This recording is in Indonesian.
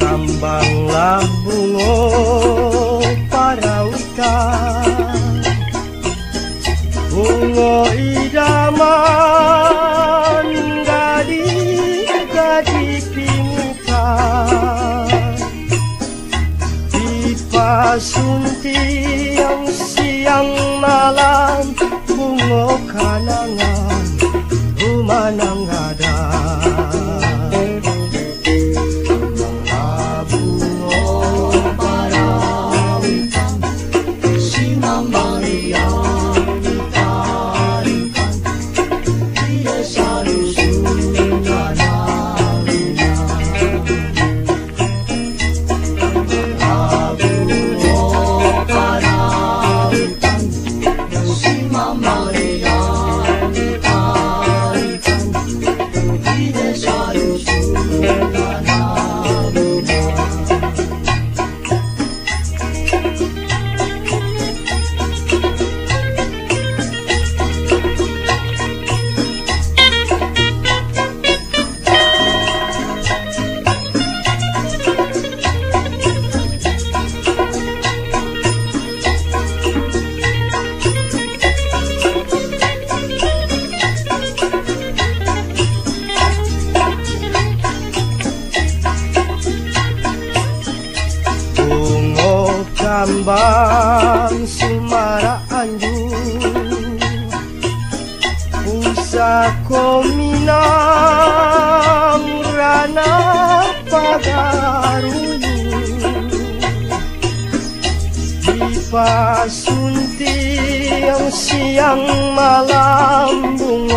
Kambanglah bungo parautan Dipasunti Bungo kambang sumara anjung Pusako minang rana pagarulu Dipasunti yang siang malam bungo